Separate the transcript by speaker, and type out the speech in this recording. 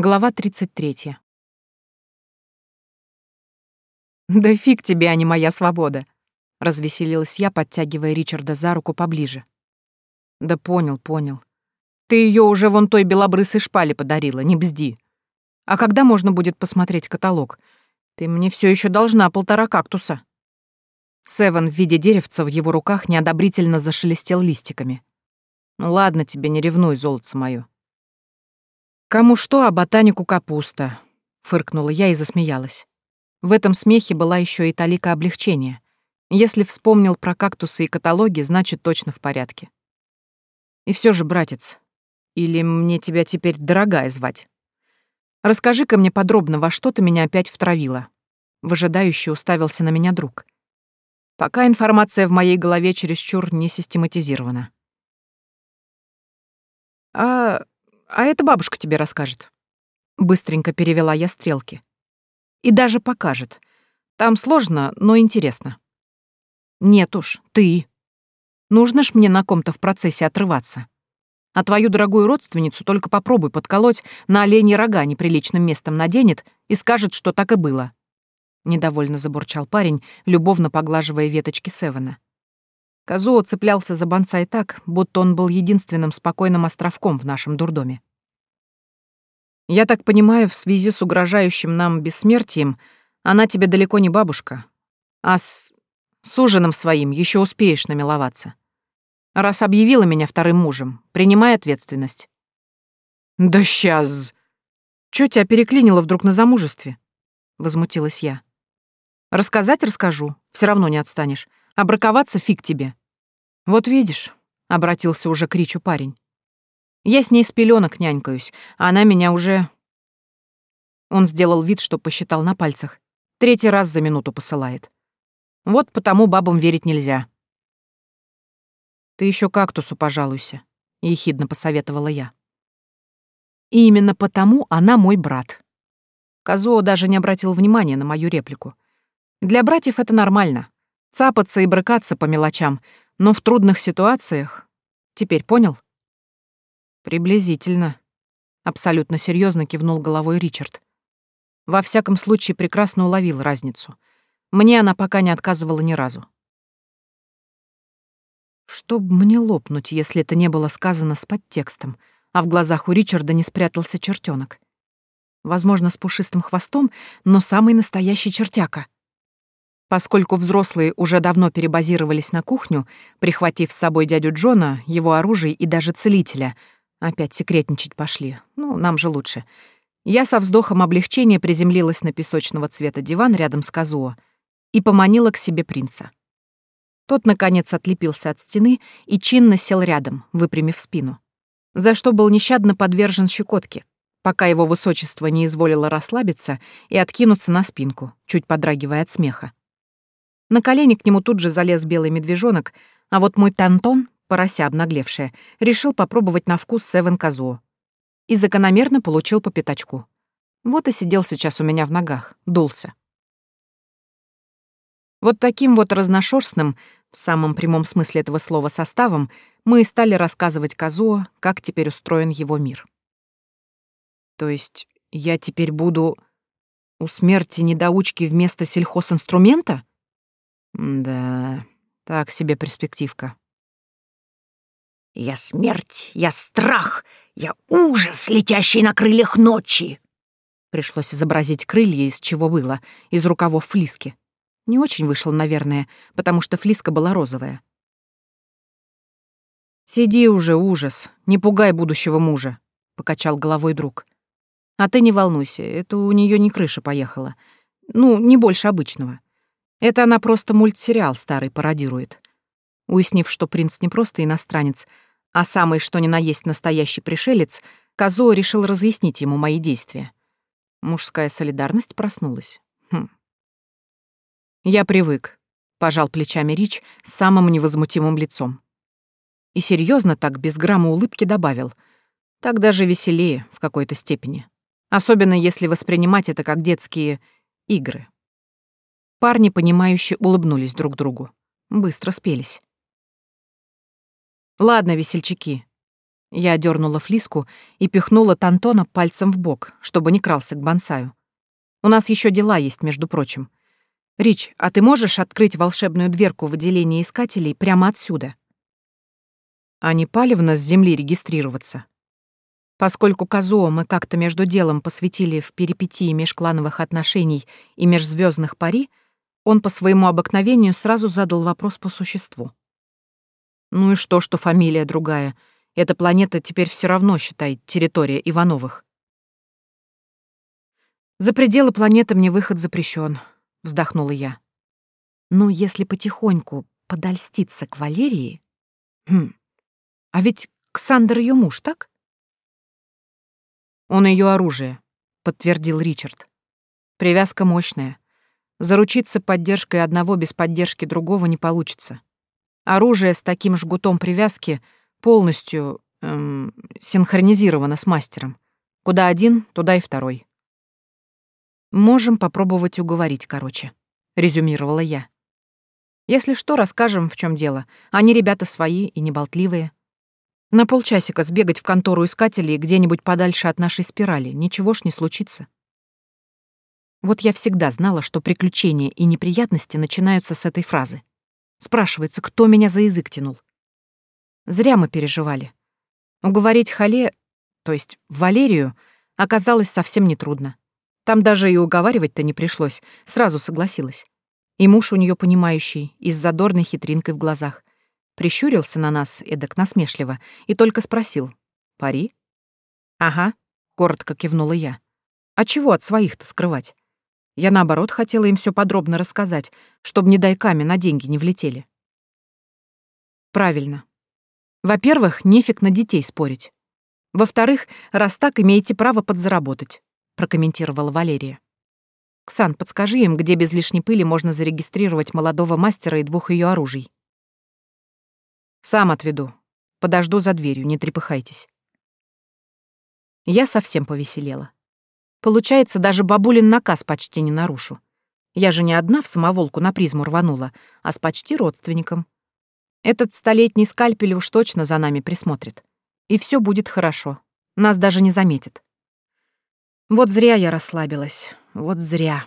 Speaker 1: Глава 33. «Да фиг тебе, а не моя свобода!» — развеселилась я, подтягивая Ричарда за руку поближе. «Да понял, понял. Ты ее уже вон той белобрысой шпале подарила, не бзди. А когда можно будет посмотреть каталог? Ты мне все еще должна полтора кактуса». Севен в виде деревца в его руках неодобрительно зашелестел листиками. «Ну ладно тебе, не ревнуй, золото мое. «Кому что, а ботанику капуста», — фыркнула я и засмеялась. В этом смехе была еще и талика облегчения. Если вспомнил про кактусы и каталоги, значит, точно в порядке. И все же, братец, или мне тебя теперь дорогая звать? Расскажи-ка мне подробно, во что ты меня опять втравила. Выжидающий уставился на меня друг. Пока информация в моей голове чересчур не систематизирована. А а эта бабушка тебе расскажет. Быстренько перевела я стрелки. И даже покажет. Там сложно, но интересно. Нет уж, ты. Нужно ж мне на ком-то в процессе отрываться. А твою дорогую родственницу только попробуй подколоть, на оленьи рога неприличным местом наденет и скажет, что так и было. Недовольно забурчал парень, любовно поглаживая веточки Севена. Казуо цеплялся за бонца и так, будто он был единственным спокойным островком в нашем дурдоме. «Я так понимаю, в связи с угрожающим нам бессмертием, она тебе далеко не бабушка, а с... с ужином своим еще успеешь намиловаться. Раз объявила меня вторым мужем, принимай ответственность». «Да сейчас!» «Чё тебя переклинило вдруг на замужестве?» — возмутилась я. «Рассказать расскажу, все равно не отстанешь. А браковаться фиг тебе. «Вот видишь», — обратился уже к Ричу парень. «Я с ней с пеленок нянькаюсь, а она меня уже...» Он сделал вид, что посчитал на пальцах. Третий раз за минуту посылает. Вот потому бабам верить нельзя. «Ты еще кактусу пожалуйся», — ехидно посоветовала я. «И именно потому она мой брат». Казуо даже не обратил внимания на мою реплику. «Для братьев это нормально. Цапаться и брыкаться по мелочам — но в трудных ситуациях. Теперь понял? Приблизительно. Абсолютно серьезно кивнул головой Ричард. Во всяком случае, прекрасно уловил разницу. Мне она пока не отказывала ни разу. Чтоб мне лопнуть, если это не было сказано с подтекстом, а в глазах у Ричарда не спрятался чертенок. Возможно, с пушистым хвостом, но самый настоящий чертяка — Поскольку взрослые уже давно перебазировались на кухню, прихватив с собой дядю Джона, его оружие и даже целителя, опять секретничать пошли, ну, нам же лучше, я со вздохом облегчения приземлилась на песочного цвета диван рядом с Казуо и поманила к себе принца. Тот, наконец, отлепился от стены и чинно сел рядом, выпрямив спину, за что был нещадно подвержен щекотке, пока его высочество не изволило расслабиться и откинуться на спинку, чуть подрагивая от смеха. На колени к нему тут же залез белый медвежонок, а вот мой Тантон, порося обнаглевшая, решил попробовать на вкус Севен Казуо. И закономерно получил по пятачку. Вот и сидел сейчас у меня в ногах, дулся. Вот таким вот разношерстным, в самом прямом смысле этого слова составом, мы и стали рассказывать Казуо, как теперь устроен его мир. То есть я теперь буду у смерти недоучки вместо сельхозинструмента? Да, так себе перспективка.
Speaker 2: Я смерть, я страх, я ужас, летящий на крыльях ночи.
Speaker 1: Пришлось изобразить крылья, из чего было, из рукавов флиски. Не очень вышло, наверное, потому что флиска была розовая. «Сиди уже, ужас, не пугай будущего мужа», — покачал головой друг. «А ты не волнуйся, это у нее не крыша поехала. Ну, не больше обычного. Это она просто мультсериал старый пародирует. Уяснив, что принц не просто иностранец, а самый что ни на есть настоящий пришелец, Казуо решил разъяснить ему мои действия. Мужская солидарность проснулась. Хм. «Я привык», — пожал плечами Рич с самым невозмутимым лицом. И серьезно так, без грамма улыбки добавил. Так даже веселее в какой-то степени. Особенно если воспринимать это как детские игры. Парни, понимающие улыбнулись друг другу. Быстро спелись. «Ладно, весельчаки». Я дернула флиску и пихнула Тантона пальцем в бок, чтобы не крался к бонсаю. «У нас еще дела есть, между прочим. Рич, а ты можешь открыть волшебную дверку в отделении искателей прямо отсюда?» «А не палевно с земли регистрироваться?» Поскольку Казуо мы как-то между делом посвятили в перипетии межклановых отношений и межзвездных пари, он по своему обыкновению сразу задал вопрос по существу. «Ну и что, что фамилия другая? Эта планета теперь все равно, считай, территория Ивановых». «За пределы планеты мне выход запрещен», — вздохнула я. «Но если потихоньку подольститься к Валерии...» «Хм, а ведь Ксандр ее муж, так?» «Он ее оружие», — подтвердил Ричард. «Привязка мощная. Заручиться поддержкой одного без поддержки другого не получится. Оружие с таким жгутом привязки полностью эм, синхронизировано с мастером. Куда один, туда и второй. «Можем попробовать уговорить, короче», — резюмировала я. «Если что, расскажем, в чем дело. Они ребята свои и неболтливые. На полчасика сбегать в контору искателей где-нибудь подальше от нашей спирали, ничего ж не случится». Вот я всегда знала, что приключения и неприятности начинаются с этой фразы. Спрашивается, кто меня за язык тянул. Зря мы переживали. Уговорить Хале, то есть Валерию, оказалось совсем нетрудно. Там даже и уговаривать-то не пришлось, сразу согласилась. И муж у нее понимающий, и с задорной хитринкой в глазах. Прищурился на нас, эдак насмешливо, и только спросил. «Пари?» «Ага», — коротко кивнула я. «А чего от своих-то скрывать?» Я, наоборот, хотела им все подробно рассказать, чтобы, не дай камень, на деньги не влетели. Правильно. Во-первых, нефиг на детей спорить. Во-вторых, раз так, имеете право подзаработать, прокомментировала Валерия. Ксан, подскажи им, где без лишней пыли можно зарегистрировать молодого мастера и двух ее оружий. Сам отведу. Подожду за дверью, не трепыхайтесь. Я совсем повеселела. Получается, даже бабулин наказ почти не нарушу. Я же не одна в самоволку на призму рванула, а с почти родственником. Этот столетний скальпель уж точно за нами присмотрит. И все будет хорошо. Нас даже не заметит. Вот зря я расслабилась. Вот зря.